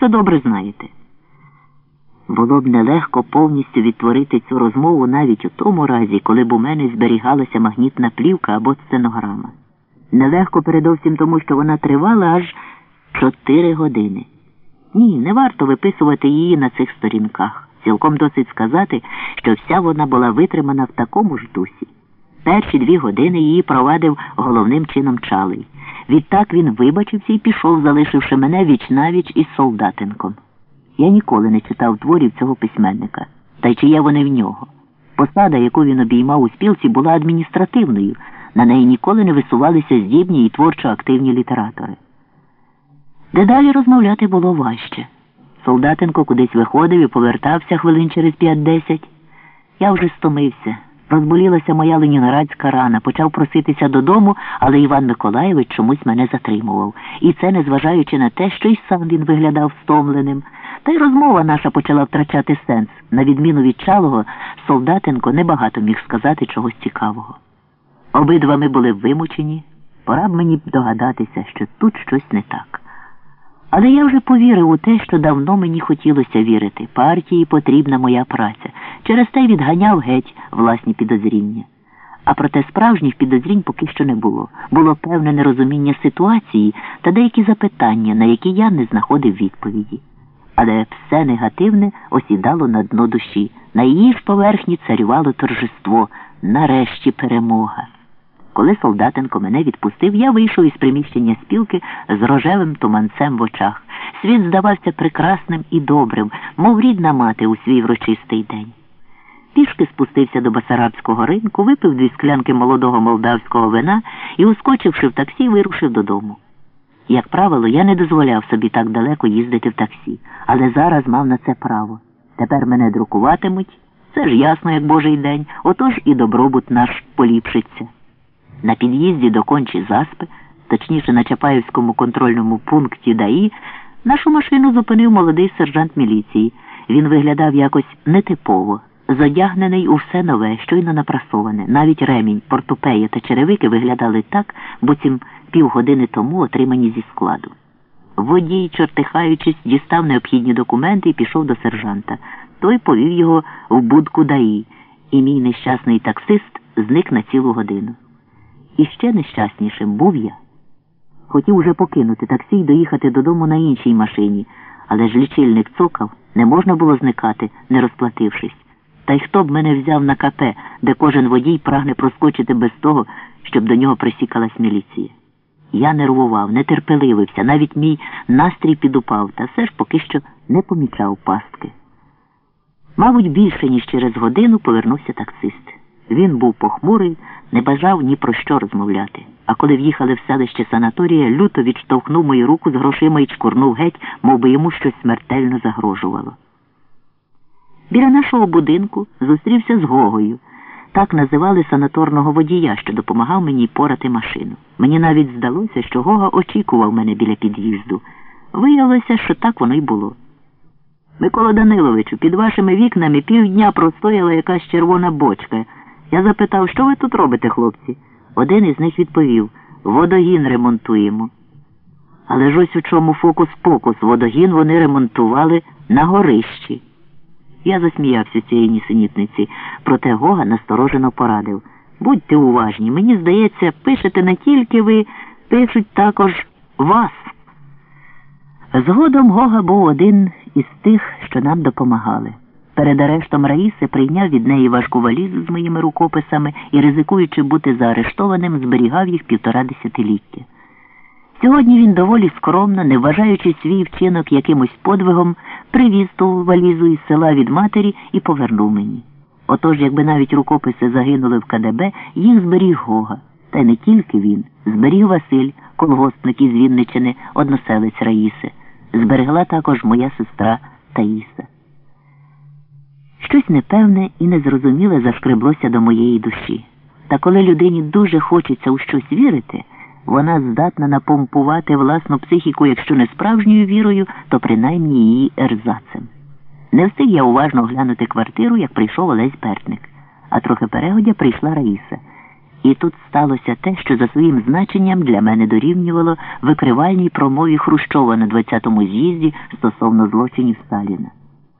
це добре знаєте. Було б нелегко повністю відтворити цю розмову навіть у тому разі, коли б у мене зберігалася магнітна плівка або сценограма. Нелегко передовсім тому, що вона тривала аж чотири години. Ні, не варто виписувати її на цих сторінках. Цілком досить сказати, що вся вона була витримана в такому ж дусі. Перші дві години її провадив головним чином чалий. Відтак він вибачився і пішов, залишивши мене віч-навіч із солдатенком. Я ніколи не читав творів цього письменника, та й чи є вони в нього. Посада, яку він обіймав у спілці, була адміністративною, на неї ніколи не висувалися здібні і творчо активні літератори. Дедалі розмовляти було важче. Солдатенко кудись виходив і повертався хвилин через п'ять-десять. Я вже стомився. Розболілася моя ленінградська рана, почав проситися додому, але Іван Миколаєвич чомусь мене затримував. І це незважаючи на те, що й сам він виглядав стомленим. Та й розмова наша почала втрачати сенс. На відміну від чалого, солдатенко небагато міг сказати чогось цікавого. Обидва ми були вимучені, пора б мені догадатися, що тут щось не так. Але я вже повірив у те, що давно мені хотілося вірити. Партії потрібна моя праця. Через те відганяв геть власні підозріння. А проте справжніх підозрінь поки що не було. Було певне нерозуміння ситуації та деякі запитання, на які я не знаходив відповіді. Але все негативне осідало на дно душі. На її ж поверхні царювало торжество, нарешті перемога. Коли солдатенко мене відпустив, я вийшов із приміщення спілки з рожевим туманцем в очах. Світ здавався прекрасним і добрим, мов рідна мати у свій врочистий день. Пішки спустився до Басарабського ринку, випив дві склянки молодого молдавського вина і, ускочивши в таксі, вирушив додому. Як правило, я не дозволяв собі так далеко їздити в таксі, але зараз мав на це право. Тепер мене друкуватимуть, це ж ясно, як божий день, отож і добробут наш поліпшиться. На під'їзді до кончі заспи, точніше на Чапаївському контрольному пункті ДАІ, нашу машину зупинив молодий сержант міліції. Він виглядав якось нетипово, задягнений у все нове, щойно напрасоване. Навіть ремінь, портупея та черевики виглядали так, буцім півгодини тому отримані зі складу. Водій, чортихаючись, дістав необхідні документи і пішов до сержанта. Той повів його в будку ДАІ, і мій нещасний таксист зник на цілу годину. І ще нещаснішим був я. Хотів уже покинути таксі й доїхати додому на іншій машині, але ж лічильник цокав, не можна було зникати, не розплатившись. Та й хто б мене взяв на КП, де кожен водій прагне проскочити без того, щоб до нього присікалась міліція. Я нервував, нетерпеливився, навіть мій настрій підупав, та все ж поки що не помічав пастки. Мабуть, більше, ніж через годину повернувся таксист. Він був похмурий, не бажав ні про що розмовляти. А коли в'їхали в селище санаторія, люто відштовхнув мою руку з грошима і чкурнув геть, мов би йому щось смертельно загрожувало. Біля нашого будинку зустрівся з Гогою. Так називали санаторного водія, що допомагав мені порати машину. Мені навіть здалося, що Гога очікував мене біля під'їзду. Виявилося, що так воно й було. Микола Даниловичу, під вашими вікнами півдня простояла якась червона бочка. Я запитав, що ви тут робите, хлопці? Один із них відповів водогін ремонтуємо. Але ж ось у чому фокус-покус, водогін вони ремонтували на горищі. Я засміявся цієї нісенітниці, проте Гога насторожено порадив. Будьте уважні, мені здається, пишете не тільки ви, пишуть також вас. Згодом Гога був один із тих, що нам допомагали. Перед арештом Раїси прийняв від неї важку валізу з моїми рукописами і, ризикуючи бути заарештованим, зберігав їх півтора десятиліття. Сьогодні він доволі скромно, не вважаючи свій вчинок якимось подвигом, привіз ту валізу із села від матері і повернув мені. Отож, якби навіть рукописи загинули в КДБ, їх зберіг Гога. Та не тільки він. Зберіг Василь, колгоспник із Вінничини, односелець Раїси. Зберегла також моя сестра Таїса. Щось непевне і незрозуміле зашкреблося до моєї душі. Та коли людині дуже хочеться у щось вірити, вона здатна напомпувати власну психіку, якщо не справжньою вірою, то принаймні її ерзацем. Не встиг я уважно оглянути квартиру, як прийшов Олесь Бертник, а трохи перегодя прийшла Раїса. І тут сталося те, що за своїм значенням для мене дорівнювало викривальній промові Хрущова на 20-му з'їзді стосовно злочинів Сталіна.